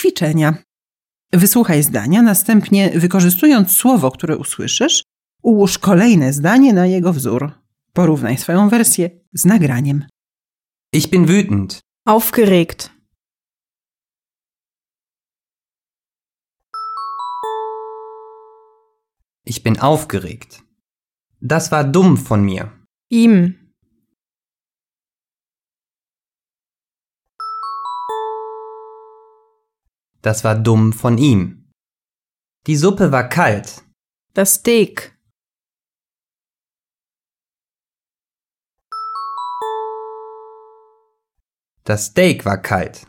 ćwiczenia. Wysłuchaj zdania, następnie wykorzystując słowo, które usłyszysz, ułóż kolejne zdanie na jego wzór. Porównaj swoją wersję z nagraniem. Ich bin wütend. Aufgeregt. Ich bin aufgeregt. Das war dumm von mir. Ihm. Das war dumm von ihm. Die Suppe war kalt. Das Steak. Das Steak war kalt.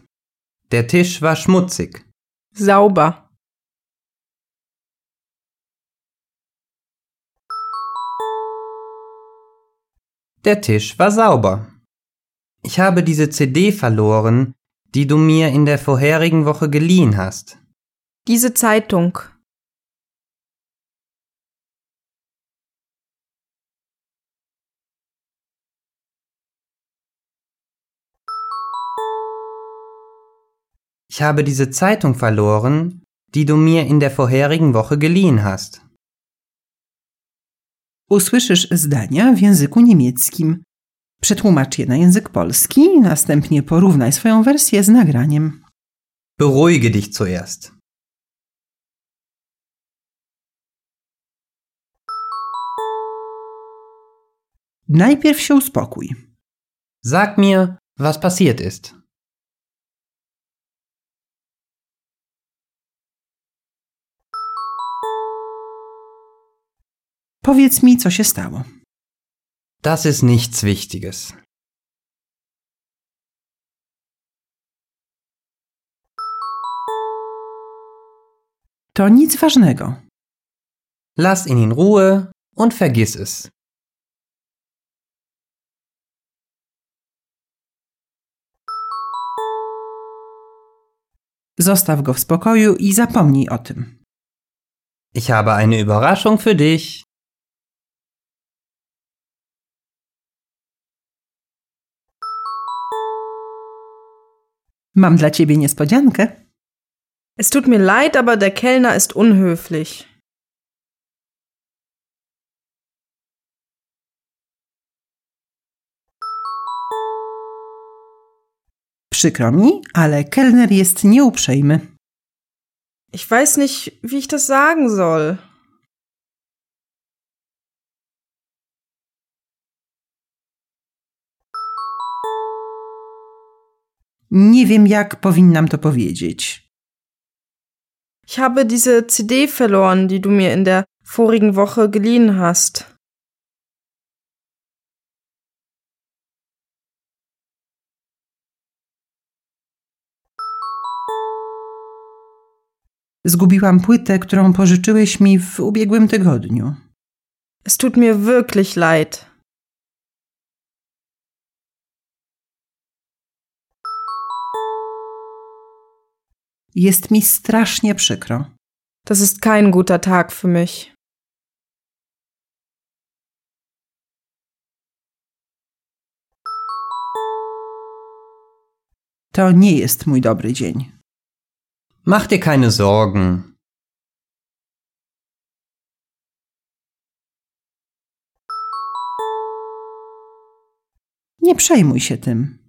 Der Tisch war schmutzig. Sauber. Der Tisch war sauber. Ich habe diese CD verloren, die du mir in der vorherigen Woche geliehen hast. Diese Zeitung. Ich habe diese Zeitung verloren, die du mir in der vorherigen Woche geliehen hast. Usłyszysz zdania w języku niemieckim. Przetłumacz je na język polski, następnie porównaj swoją wersję z nagraniem. Beruhige dich zuerst. Najpierw się uspokój. Sag mir, was passiert ist. Powiedz mi, co się stało. Das ist nichts Wichtiges. To nic ważnego. Lass ihn in Ruhe und vergiss es. Zostaw go w spokoju i zapomnij o tym. Ich habe eine Überraschung für dich. Mam dla ciebie niespodziankę. Es tut mir leid, aber der Kellner ist unhöflich. Przykro mi, ale kelner jest nieuprzejmy. Ich weiß nicht, wie ich das sagen soll. Nie wiem, jak powinnam to powiedzieć. Ich habe diese CD verloren, die du mir in der vorigen Woche geliehen hast. Zgubiłam płytę, którą pożyczyłeś mi w ubiegłym tygodniu. Es tut mir wirklich leid. Jest mi strasznie przykro. Das ist kein guter Tag für mich. To nie jest mój dobry dzień. Mach dir keine Sorgen. Nie przejmuj się tym.